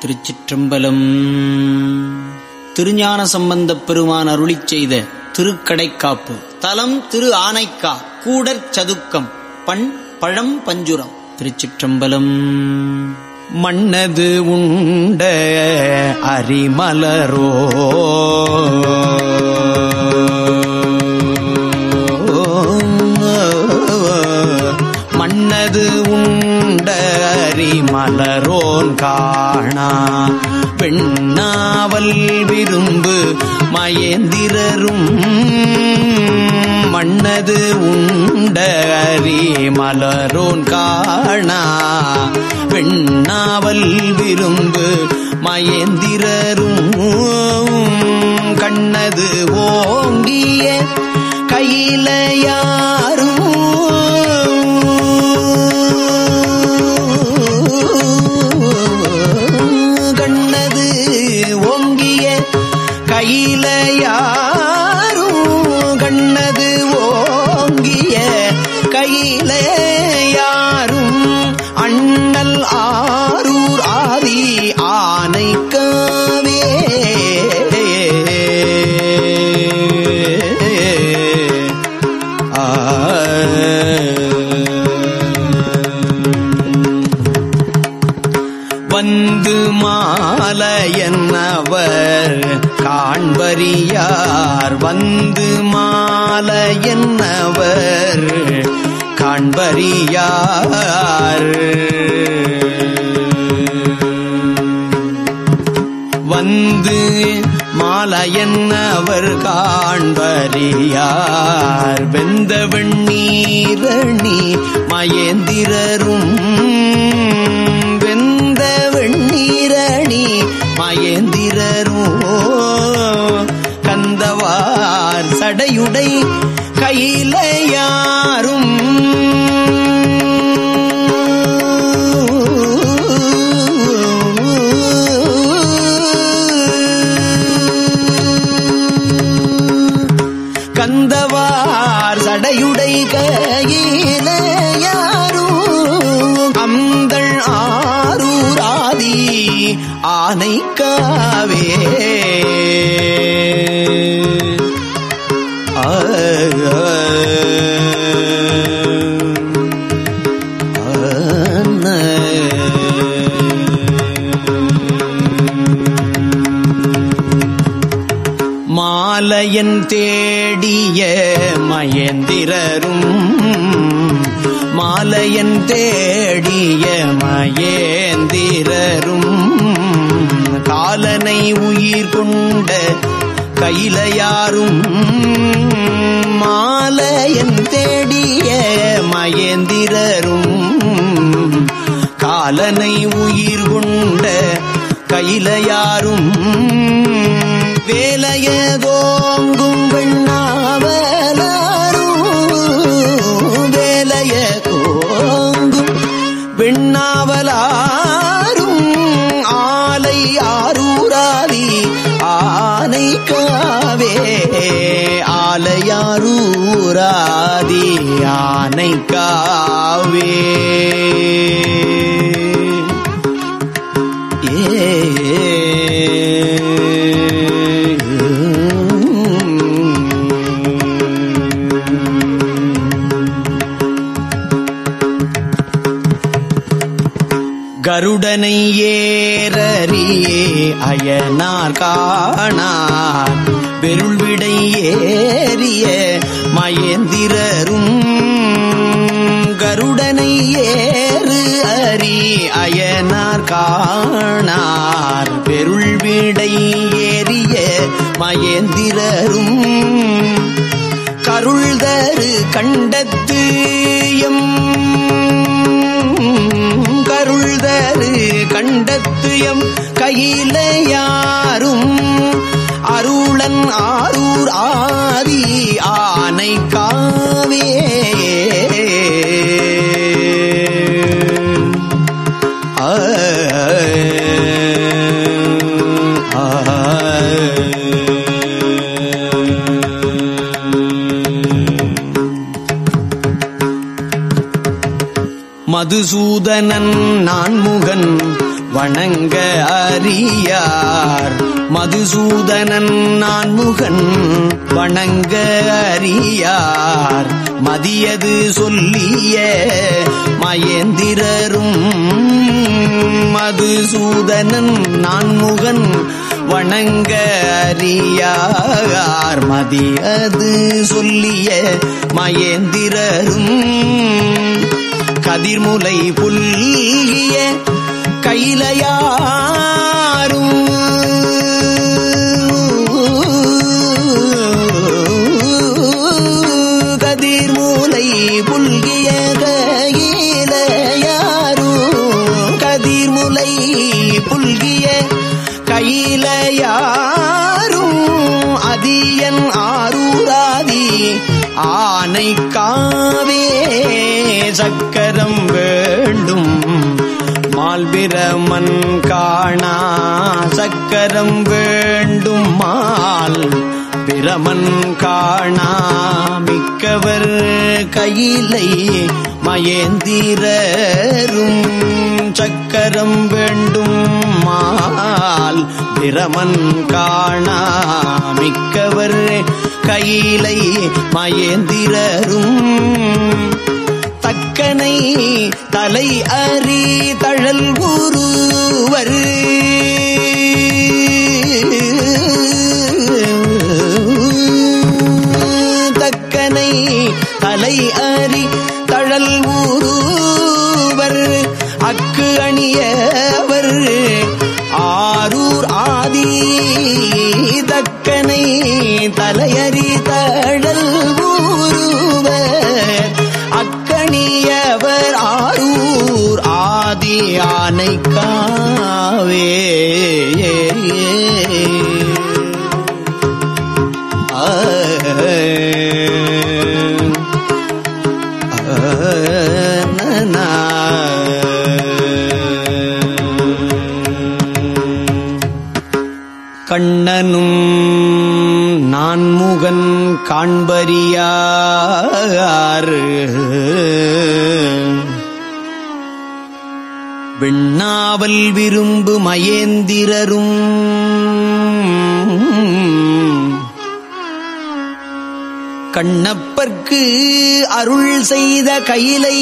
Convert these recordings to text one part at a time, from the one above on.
திருச்சிற்றம்பலம். திருஞான சம்பந்தப் பெருமான் அருளி செய்த திருக்கடைக்காப்பு. தலம் திரு ஆனைக்கா கூடற் சதுக்கம் பண் பழம் பஞ்சுரம். திருச்சிற்றம்பலம். மன்னது உண்ட அரிமலரோ அரிமலரோன் காணா. பெண்ணாவல் விரும்பு மயந்திரரும் மன்னது உண்ட மலரோன் காணா. பெண்ணாவல் விரும்பு மயந்திரரும் கண்ணது ஓங்கிய கையில யாரும் கையில யாரும் கண்ணது ஓங்கிய கையில யாரும் அண்ணல் ஆரூர் ஆதி ஆனைக்காவே வந்து மாலையன்னவர் காண்பறியார் வந்து மால என்னவர்? காண்பறியார் வந்து மாலையன்னவர் காண்பறியார் வெந்த வெண்ணீரணி மயந்திரரும் வெந்த வெண்ணீரணி மயந்திரரும் கடையுடை கையில யாரும்? கந்தவார் சடையுடை கையில யாரும்? அந்தள் ஆரூராதி ஆனைக்காவே. ஆ, ஆ, மாலையன் தேடிய மயந்திரரும் மாலையன் தேடிய மயேந்திரரும் காலனை உயிர் கொண்ட கையில யாரும் மாலையன் தேடிய மயந்திரரும் காலனை உயிர் கொண்ட கையில யாரும் வேலையதோ ஆலையாரூராதி ஆனைக்காவே கருடனை ஏறறியே அயனார் காணார். பெருள்விடை ஏறிய மயந்திரரும் கருடனை ஏறு அறி அயனார் காணார். பெருள்விடை ஏறிய மயந்திரரும் கருள்தரு கண்டத்து எம் கருள்தரு கண்டத்துயம் கையில யாரும் அருளன் ஆரூர் ஆதி ஆனை காவே. மதுசூதனன் நான் வணங்க அறியார். மதுசூதனன் நான் முகன் வணங்க அறியார். மதியது சொல்லிய மயந்திரரும் மதுசூதனன் நான்முகன் வணங்க அறியார். மதியது சொல்லிய மயந்திரரும் கதிர்முலை புல்லிய கையிலையாரும் கதிர் மூலை புல்கிய கையிலையாரும் கதிர் கதிர்முலை புல்கிய கையிலையாரும் அதியன் ஆரூராதி ஆனை காவே சக்கரம் வேண்டும் மால்பிரமன் காணா சக்கரம் வேண்டும் மால் பிரமன் காணா. மிக்கவர் கையிலை மயந்திரரும் சக்கரம் வேண்டும் மால் பிரமன் காணா. மிக்கவர் கையிலை மயந்திரரும் தக்கனை தலை அறி தழல் ஊரு கண்ணனும் நான்முகன் காண்பறியாறு. விண்ணாவல் விரும்பு மயேந்திரரும் கண்ணப்பர்க்கு அருள் செய்த கையிலை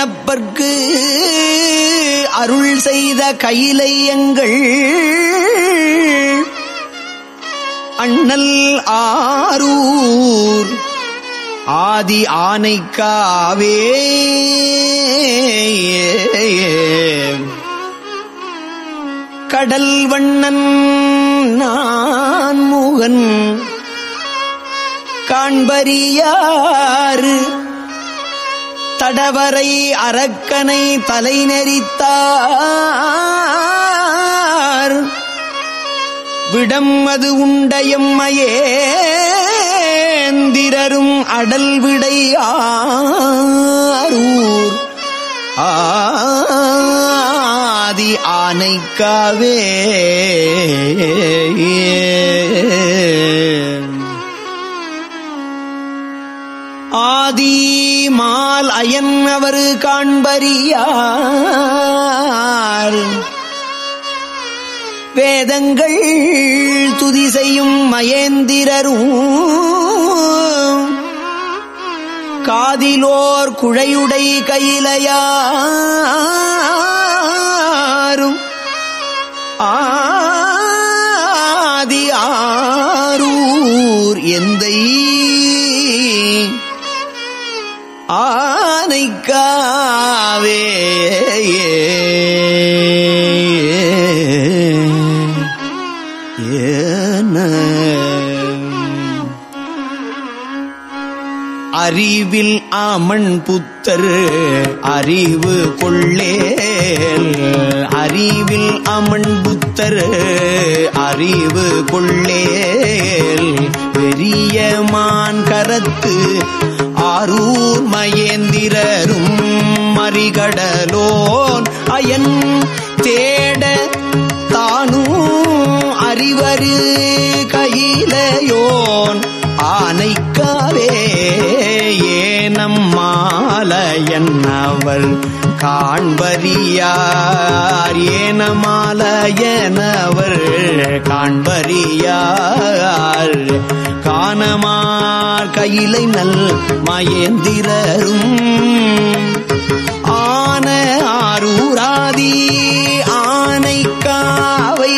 கண்ணப்பர்க்கு அருள் செய்த கையிலை எங்கள் அண்ணல் ஆரூர் ஆதி ஆனைக்காவே கடல் வண்ணன் நான் முகன் காண்பரியாறு தடவரை அரக்கனை தலை நெறித்தார். விடம் அது உண்டயம்மையேந்திரரும் அடல் விடை ஆரூர் ஆதி ஆனைக்காவே. ஆதி மால் அயன் அவர் காண்பறியார். வேதங்கள் துதி செய்யும் மயேந்திரரும் காதிலோர் குழையுடை கையிலையாரும். ஆதி ஆரூர் எந்தை ஆனைக்காவே. அறிவில் ஆமன் புத்தர் அறிவு கொள்ளேல். அறிவில் அமன் புத்தர் அறிவு கொள்ளேல். பெரியமான் கரத்து ஆரூர் மயேந்திரரும் மறிகடலோன் அயன் தேட தானும் அறிவரு. மாலையன் அவர் காண்பறியார். ஏனமாலையனவர் காண்பறியார். காணமார் கையிலை நல் மயந்திரரும். ஆன ஆரூராதி ஆனைக்காவை